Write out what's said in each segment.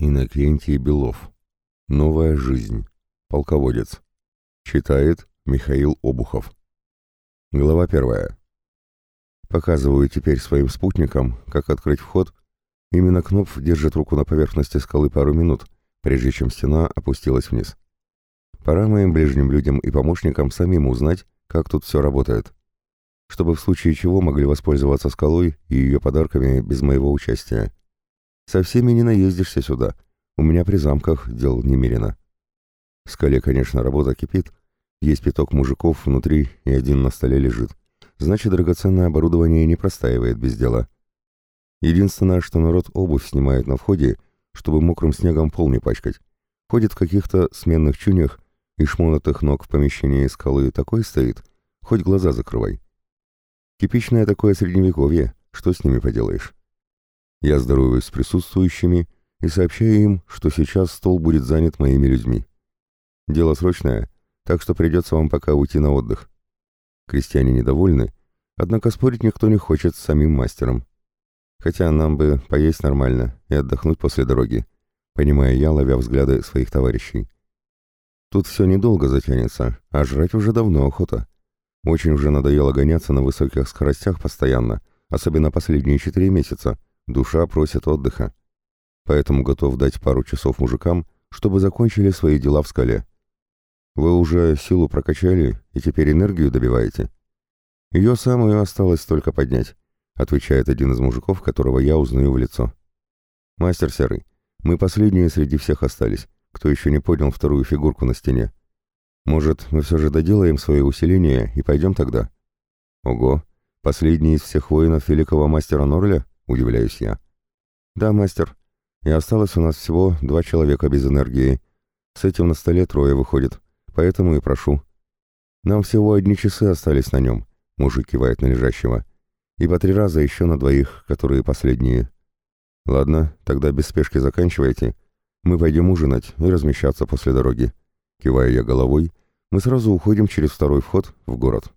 Иннокентий Белов. Новая жизнь. Полководец. Читает Михаил Обухов. Глава первая. Показываю теперь своим спутникам, как открыть вход. Именно Кнопф держит руку на поверхности скалы пару минут, прежде чем стена опустилась вниз. Пора моим ближним людям и помощникам самим узнать, как тут все работает. Чтобы в случае чего могли воспользоваться скалой и ее подарками без моего участия. Со всеми не наездишься сюда. У меня при замках дел немерено. В скале, конечно, работа кипит. Есть пяток мужиков внутри и один на столе лежит. Значит, драгоценное оборудование не простаивает без дела. Единственное, что народ обувь снимает на входе, чтобы мокрым снегом пол не пачкать. Ходит в каких-то сменных чунях, и шмонатых ног в помещении скалы такой стоит, хоть глаза закрывай. Типичное такое средневековье, что с ними поделаешь? Я здороваюсь с присутствующими и сообщаю им, что сейчас стол будет занят моими людьми. Дело срочное, так что придется вам пока уйти на отдых. Крестьяне недовольны, однако спорить никто не хочет с самим мастером. Хотя нам бы поесть нормально и отдохнуть после дороги, понимая я, ловя взгляды своих товарищей. Тут все недолго затянется, а жрать уже давно охота. Очень уже надоело гоняться на высоких скоростях постоянно, особенно последние четыре месяца, Душа просит отдыха. Поэтому готов дать пару часов мужикам, чтобы закончили свои дела в скале. Вы уже силу прокачали и теперь энергию добиваете? Ее самую осталось только поднять, отвечает один из мужиков, которого я узнаю в лицо. Мастер Серый, мы последние среди всех остались, кто еще не поднял вторую фигурку на стене. Может, мы все же доделаем свое усиление и пойдем тогда? Ого, последний из всех воинов великого мастера Норля? Удивляюсь я. Да, мастер. И осталось у нас всего два человека без энергии. С этим на столе трое выходит, поэтому и прошу. Нам всего одни часы остались на нем, мужик кивает на лежащего. И по три раза еще на двоих, которые последние. Ладно, тогда без спешки заканчивайте. Мы пойдем ужинать и размещаться после дороги. Кивая я головой, мы сразу уходим через второй вход в город.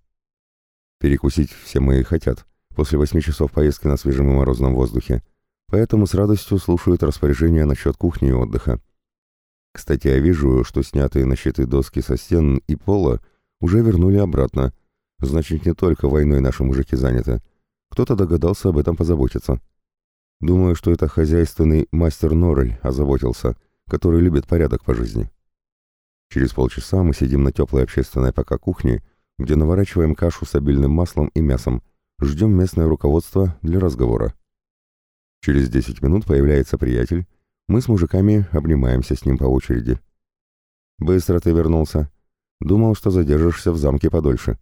Перекусить все мои хотят, после восьми часов поездки на свежем и морозном воздухе, поэтому с радостью слушают распоряжения насчет кухни и отдыха. Кстати, я вижу, что снятые на щиты доски со стен и пола уже вернули обратно. Значит, не только войной наши мужики заняты. Кто-то догадался об этом позаботиться. Думаю, что это хозяйственный мастер Норрель озаботился, который любит порядок по жизни. Через полчаса мы сидим на теплой общественной пока кухне, где наворачиваем кашу с обильным маслом и мясом, Ждем местное руководство для разговора. Через 10 минут появляется приятель. Мы с мужиками обнимаемся с ним по очереди. «Быстро ты вернулся. Думал, что задержишься в замке подольше.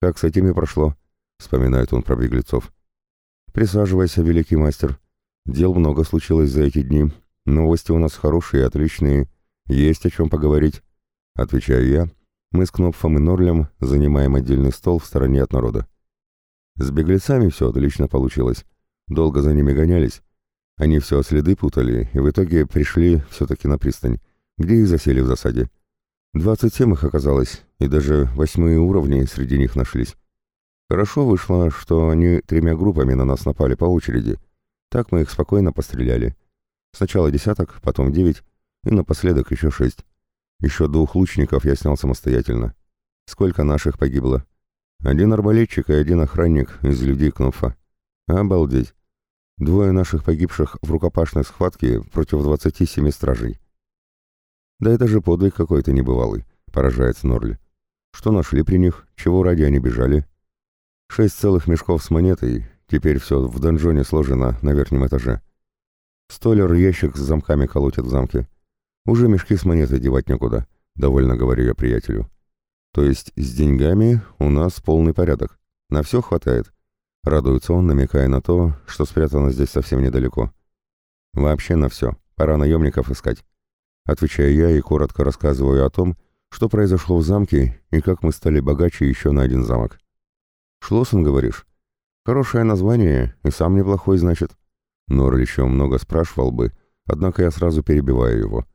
Как с этими прошло?» — вспоминает он про беглецов. «Присаживайся, великий мастер. Дел много случилось за эти дни. Новости у нас хорошие, отличные. Есть о чем поговорить», — отвечаю я. Мы с Кнопфом и Норлем занимаем отдельный стол в стороне от народа. С беглецами все отлично получилось. Долго за ними гонялись. Они все следы путали, и в итоге пришли все-таки на пристань, где и засели в засаде. Двадцать семь их оказалось, и даже восьмые уровни среди них нашлись. Хорошо вышло, что они тремя группами на нас напали по очереди. Так мы их спокойно постреляли. Сначала десяток, потом девять, и напоследок еще шесть. Еще двух лучников я снял самостоятельно. Сколько наших погибло? Один арбалетчик и один охранник из людей Кнопфа. Обалдеть. Двое наших погибших в рукопашной схватке против двадцати семи стражей. Да это же подвиг какой-то небывалый, поражается Норли. Что нашли при них, чего ради они бежали? Шесть целых мешков с монетой, теперь все в донжоне сложено на верхнем этаже. Столер ящик с замками колотит в замке. Уже мешки с монетой девать некуда, довольно говорю я приятелю. То есть с деньгами у нас полный порядок. На все хватает. Радуется он, намекая на то, что спрятано здесь совсем недалеко. Вообще на все. Пора наемников искать. Отвечаю я и коротко рассказываю о том, что произошло в замке и как мы стали богаче еще на один замок. Шлоссен, говоришь? Хорошее название и сам неплохой, значит. Нор еще много спрашивал бы, однако я сразу перебиваю его.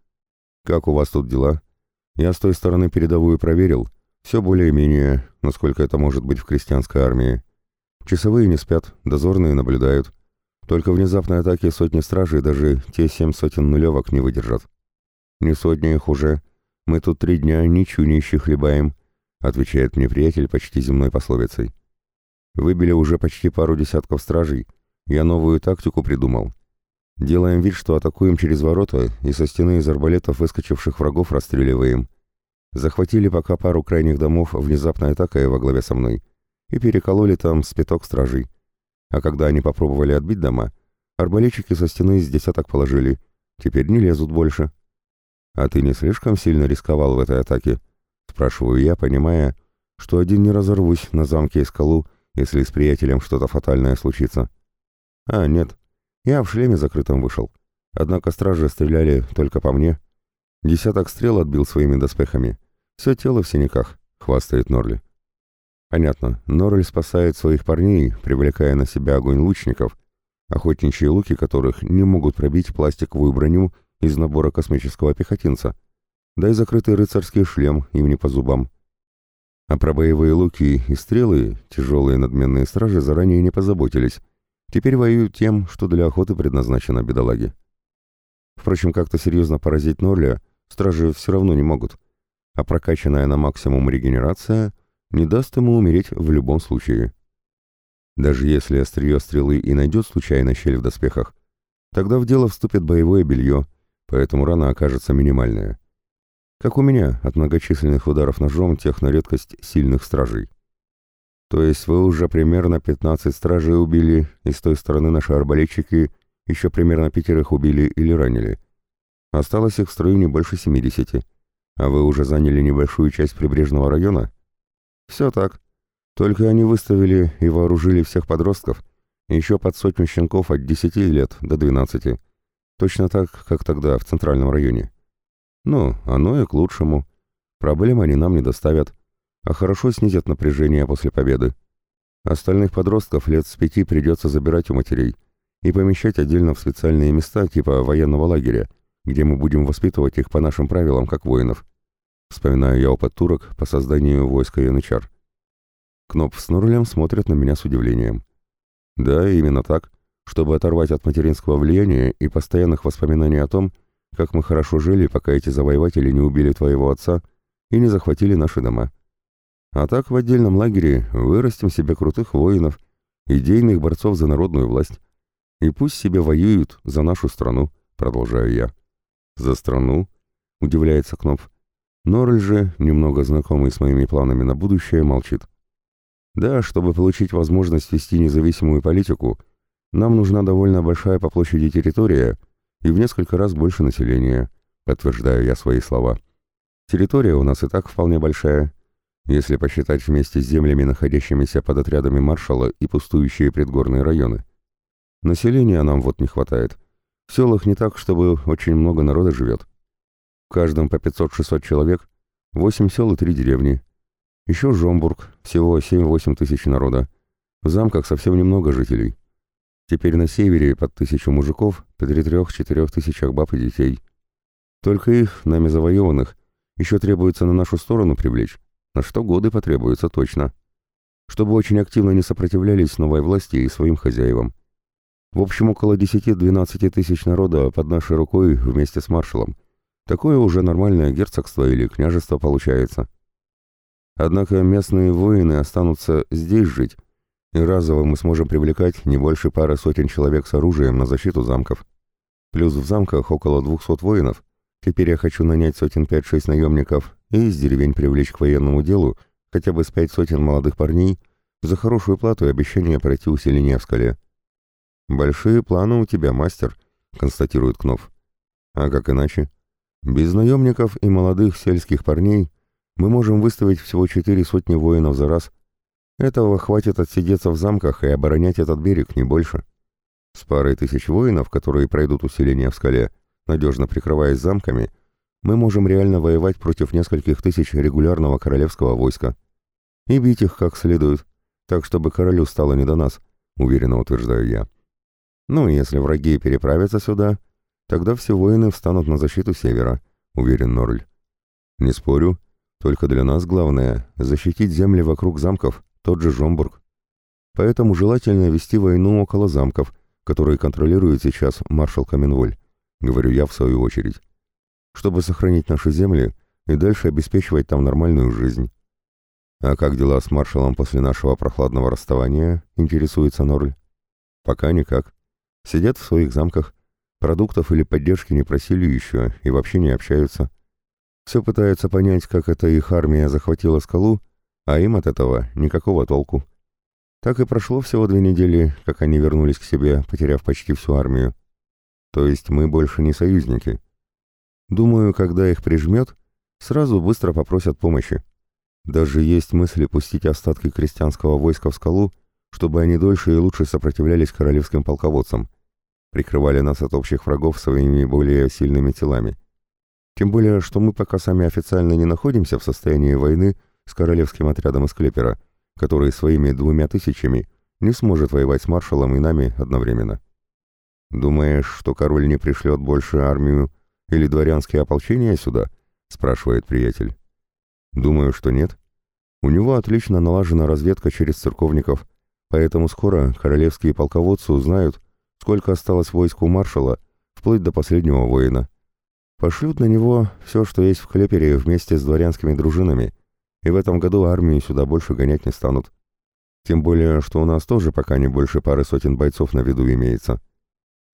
Как у вас тут дела? Я с той стороны передовую проверил, все более-менее, насколько это может быть в крестьянской армии. Часовые не спят, дозорные наблюдают. Только внезапной атаки сотни стражей даже те семь сотен нулевок не выдержат. Не сотни их уже. Мы тут три дня ничью не хлебаем, отвечает мне приятель почти земной пословицей. Выбили уже почти пару десятков стражей. Я новую тактику придумал. Делаем вид, что атакуем через ворота и со стены из арбалетов выскочивших врагов расстреливаем. Захватили пока пару крайних домов внезапной атакой во главе со мной и перекололи там спиток стражей. А когда они попробовали отбить дома, арбалетчики со стены из десяток положили. Теперь не лезут больше. «А ты не слишком сильно рисковал в этой атаке?» Спрашиваю я, понимая, что один не разорвусь на замке и скалу, если с приятелем что-то фатальное случится. А, нет, я в шлеме закрытом вышел. Однако стражи стреляли только по мне. Десяток стрел отбил своими доспехами. Все тело в синяках, хвастает Норли. Понятно, Норрель спасает своих парней, привлекая на себя огонь лучников, охотничьи луки которых не могут пробить пластиковую броню из набора космического пехотинца, да и закрытый рыцарский шлем им не по зубам. А про боевые луки и стрелы тяжелые надменные стражи заранее не позаботились, теперь воюют тем, что для охоты предназначено бедолаге. Впрочем, как-то серьезно поразить Норля стражи все равно не могут, а прокачанная на максимум регенерация — не даст ему умереть в любом случае. Даже если острие стрелы и найдет случайно щель в доспехах, тогда в дело вступит боевое белье, поэтому рана окажется минимальная. Как у меня от многочисленных ударов ножом тех на редкость сильных стражей. То есть вы уже примерно 15 стражей убили, и с той стороны наши арбалетчики еще примерно пятерых убили или ранили. Осталось их в строю не больше 70, а вы уже заняли небольшую часть прибрежного района? Все так. Только они выставили и вооружили всех подростков, еще под сотню щенков от 10 лет до 12. Точно так, как тогда в центральном районе. Ну, оно и к лучшему. Проблем они нам не доставят, а хорошо снизят напряжение после победы. Остальных подростков лет с пяти придется забирать у матерей и помещать отдельно в специальные места типа военного лагеря, где мы будем воспитывать их по нашим правилам как воинов. Вспоминаю я опыт турок по созданию войска янычар. Кноп с Нурлем смотрят на меня с удивлением. Да, именно так, чтобы оторвать от материнского влияния и постоянных воспоминаний о том, как мы хорошо жили, пока эти завоеватели не убили твоего отца и не захватили наши дома. А так в отдельном лагере вырастим себе крутых воинов, идейных борцов за народную власть. И пусть себе воюют за нашу страну, продолжаю я. За страну? Удивляется Кнопф. Норль же, немного знакомый с моими планами на будущее, молчит. Да, чтобы получить возможность вести независимую политику, нам нужна довольно большая по площади территория и в несколько раз больше населения, подтверждаю я свои слова. Территория у нас и так вполне большая, если посчитать вместе с землями, находящимися под отрядами маршала и пустующие предгорные районы. Населения нам вот не хватает. В селах не так, чтобы очень много народа живет. В каждом по 500-600 человек, 8 сел и 3 деревни. Еще Жомбург, всего 7-8 тысяч народа. В замках совсем немного жителей. Теперь на севере под тысячу мужиков, при трех-четырех тысячах баб и детей. Только их, нами завоеванных, еще требуется на нашу сторону привлечь, на что годы потребуются точно. Чтобы очень активно не сопротивлялись новой власти и своим хозяевам. В общем, около 10-12 тысяч народа под нашей рукой вместе с маршалом. Такое уже нормальное герцогство или княжество получается. Однако местные воины останутся здесь жить, и разово мы сможем привлекать не больше пары сотен человек с оружием на защиту замков. Плюс в замках около двухсот воинов. Теперь я хочу нанять сотен пять-шесть наемников и из деревень привлечь к военному делу хотя бы с пять сотен молодых парней за хорошую плату и обещание пройти усиление в скале. «Большие планы у тебя, мастер», — констатирует Кнов. «А как иначе?» Без наемников и молодых сельских парней мы можем выставить всего четыре сотни воинов за раз. Этого хватит отсидеться в замках и оборонять этот берег, не больше. С парой тысяч воинов, которые пройдут усиление в скале, надежно прикрываясь замками, мы можем реально воевать против нескольких тысяч регулярного королевского войска. И бить их как следует, так чтобы королю стало не до нас, уверенно утверждаю я. Ну, если враги переправятся сюда, Тогда все воины встанут на защиту севера, уверен Норль. Не спорю, только для нас главное — защитить земли вокруг замков, тот же Жомбург. Поэтому желательно вести войну около замков, который контролирует сейчас маршал Каменволь, говорю я в свою очередь, чтобы сохранить наши земли и дальше обеспечивать там нормальную жизнь. А как дела с маршалом после нашего прохладного расставания, интересуется Норль. Пока никак. Сидят в своих замках, продуктов или поддержки не просили еще и вообще не общаются. Все пытаются понять, как эта их армия захватила скалу, а им от этого никакого толку. Так и прошло всего две недели, как они вернулись к себе, потеряв почти всю армию. То есть мы больше не союзники. Думаю, когда их прижмет, сразу быстро попросят помощи. Даже есть мысли пустить остатки крестьянского войска в скалу, чтобы они дольше и лучше сопротивлялись королевским полководцам, прикрывали нас от общих врагов своими более сильными телами. Тем более, что мы пока сами официально не находимся в состоянии войны с королевским отрядом из Клепера, который своими двумя тысячами не сможет воевать с маршалом и нами одновременно. «Думаешь, что король не пришлет больше армию или дворянские ополчения сюда?» — спрашивает приятель. «Думаю, что нет. У него отлично налажена разведка через церковников, поэтому скоро королевские полководцы узнают, сколько осталось войск у маршала, вплоть до последнего воина. Пошлют на него все, что есть в Клепере вместе с дворянскими дружинами, и в этом году армию сюда больше гонять не станут. Тем более, что у нас тоже пока не больше пары сотен бойцов на виду имеется.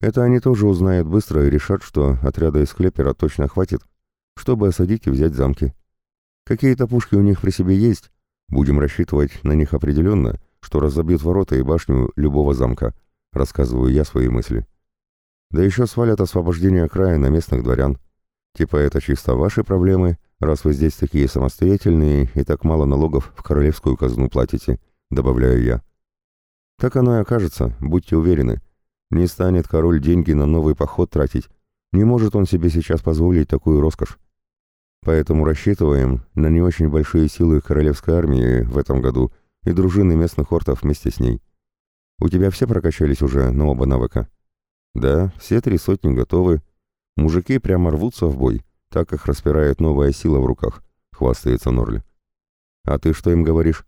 Это они тоже узнают быстро и решат, что отряда из Клепера точно хватит, чтобы осадить и взять замки. Какие-то пушки у них при себе есть, будем рассчитывать на них определенно, что разобьют ворота и башню любого замка, рассказываю я свои мысли. Да еще свалят освобождение края на местных дворян. Типа это чисто ваши проблемы, раз вы здесь такие самостоятельные и так мало налогов в королевскую казну платите, добавляю я. Так оно и окажется, будьте уверены. Не станет король деньги на новый поход тратить. Не может он себе сейчас позволить такую роскошь. Поэтому рассчитываем на не очень большие силы королевской армии в этом году и дружины местных ортов вместе с ней. У тебя все прокачались уже на оба навыка? Да, все три сотни готовы, Мужики прямо рвутся в бой, так их распирает новая сила в руках, хвастается Норли. А ты что им говоришь?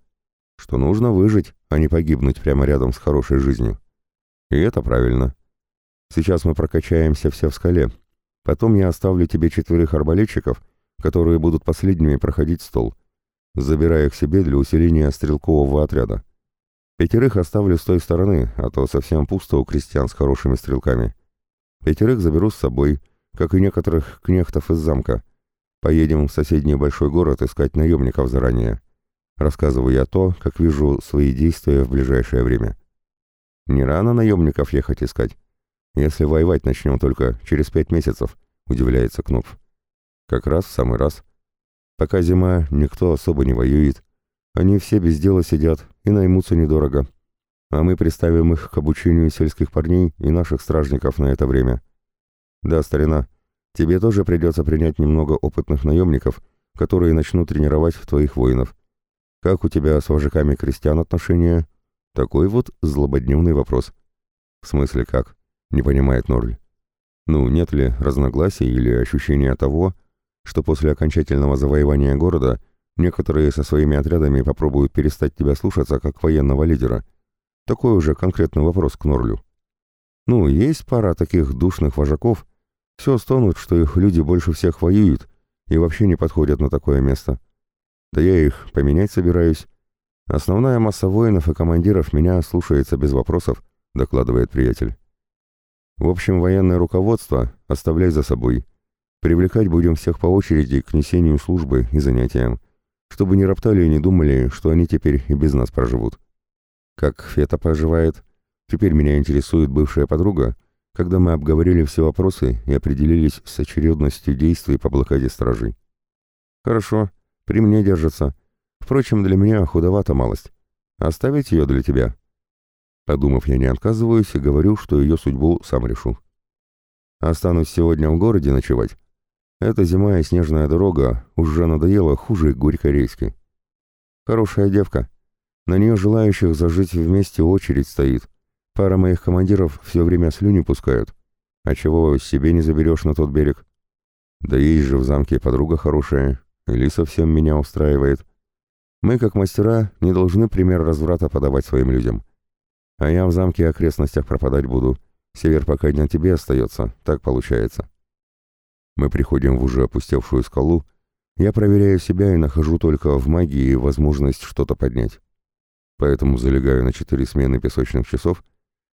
Что нужно выжить, а не погибнуть прямо рядом с хорошей жизнью. И это правильно. Сейчас мы прокачаемся все в скале. Потом я оставлю тебе четверых арбалетчиков, которые будут последними проходить стол, забирая их себе для усиления стрелкового отряда. Пятерых оставлю с той стороны, а то совсем пусто у крестьян с хорошими стрелками. Пятерых заберу с собой — как и некоторых кнехтов из замка. Поедем в соседний большой город искать наемников заранее. Рассказываю я то, как вижу свои действия в ближайшее время. Не рано наемников ехать искать. Если воевать начнем только через пять месяцев, удивляется Кнопф. Как раз в самый раз. Пока зима, никто особо не воюет. Они все без дела сидят и наймутся недорого. А мы приставим их к обучению сельских парней и наших стражников на это время. «Да, старина, тебе тоже придется принять немного опытных наемников, которые начнут тренировать твоих воинов. Как у тебя с вожаками крестьян отношения?» Такой вот злободневный вопрос. «В смысле как?» — не понимает Норль. «Ну, нет ли разногласий или ощущения того, что после окончательного завоевания города некоторые со своими отрядами попробуют перестать тебя слушаться как военного лидера?» Такой уже конкретный вопрос к Норлю. Ну, есть пара таких душных вожаков, все стонут, что их люди больше всех воюют и вообще не подходят на такое место. Да я их поменять собираюсь. Основная масса воинов и командиров меня слушается без вопросов, докладывает приятель. В общем, военное руководство оставляй за собой. Привлекать будем всех по очереди к несению службы и занятиям, чтобы не роптали и не думали, что они теперь и без нас проживут. Как Фета поживает? Теперь меня интересует бывшая подруга, когда мы обговорили все вопросы и определились с очередностью действий по блокаде стражей. «Хорошо, при мне держится. Впрочем, для меня худовато малость. Оставить ее для тебя?» Подумав, я не отказываюсь и говорю, что ее судьбу сам решу. Останусь сегодня в городе ночевать. Эта зима и снежная дорога уже надоела хуже горько-рейски. Хорошая девка. На нее желающих зажить вместе очередь стоит. Пара моих командиров все время слюни пускают. А чего себе не заберешь на тот берег? Да есть же в замке подруга хорошая, или совсем меня устраивает. Мы, как мастера, не должны пример разврата подавать своим людям. А я в замке окрестностях пропадать буду, Север пока не тебе остается, так получается. Мы приходим в уже опустевшую скалу, я проверяю себя и нахожу только в магии возможность что-то поднять. Поэтому залегаю на четыре смены песочных часов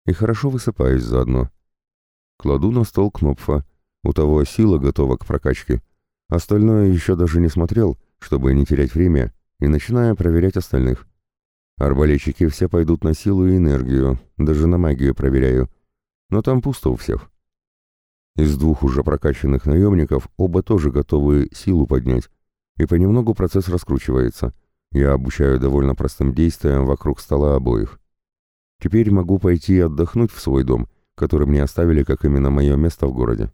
и хорошо высыпаюсь заодно. Кладу на стол Кнопфа, у того сила готова к прокачке. Остальное еще даже не смотрел, чтобы не терять время, и начинаю проверять остальных. Арбалетчики все пойдут на силу и энергию, даже на магию проверяю. Но там пусто у всех. Из двух уже прокачанных наемников оба тоже готовы силу поднять, и понемногу процесс раскручивается. Я обучаю довольно простым действиям вокруг стола обоих. Теперь могу пойти отдохнуть в свой дом, который мне оставили как именно мое место в городе.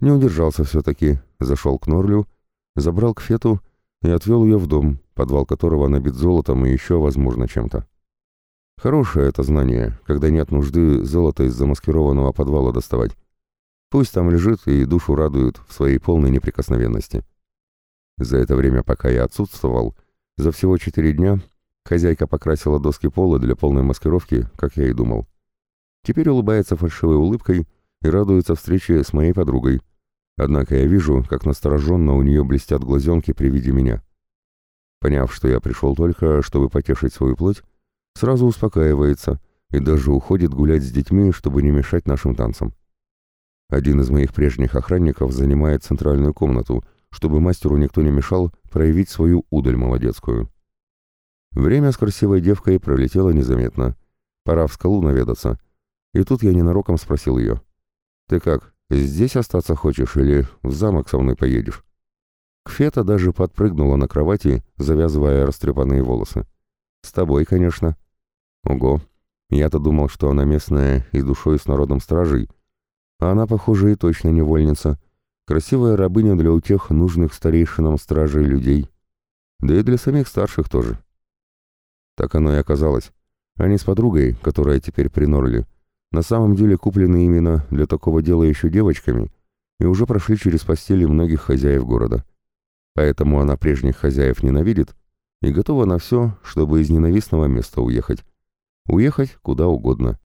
Не удержался все-таки, зашел к Норлю, забрал к Фету и отвел ее в дом, подвал которого набит золотом и еще, возможно, чем-то. Хорошее это знание, когда нет нужды золото из замаскированного подвала доставать. Пусть там лежит и душу радует в своей полной неприкосновенности. За это время, пока я отсутствовал, за всего четыре дня хозяйка покрасила доски пола для полной маскировки, как я и думал. Теперь улыбается фальшивой улыбкой и радуется встрече с моей подругой. Однако я вижу, как настороженно у нее блестят глазенки при виде меня. Поняв, что я пришел только, чтобы потешить свою плоть, сразу успокаивается и даже уходит гулять с детьми, чтобы не мешать нашим танцам. Один из моих прежних охранников занимает центральную комнату, чтобы мастеру никто не мешал проявить свою удаль молодецкую. Время с красивой девкой пролетело незаметно. Пора в скалу наведаться. И тут я ненароком спросил ее. «Ты как, здесь остаться хочешь или в замок со мной поедешь?» Кфета даже подпрыгнула на кровати, завязывая растрепанные волосы. «С тобой, конечно». «Ого! Я-то думал, что она местная и душой с народом стражей, а она, похоже, и точно невольница. Красивая рабыня для утех нужных старейшинам стражей людей. Да и для самих старших тоже». Так оно и оказалось. Они с подругой, которая теперь при Норле, на самом деле куплены именно для такого дела еще девочками и уже прошли через постели многих хозяев города. Поэтому она прежних хозяев ненавидит и готова на все, чтобы из ненавистного места уехать. Уехать куда угодно.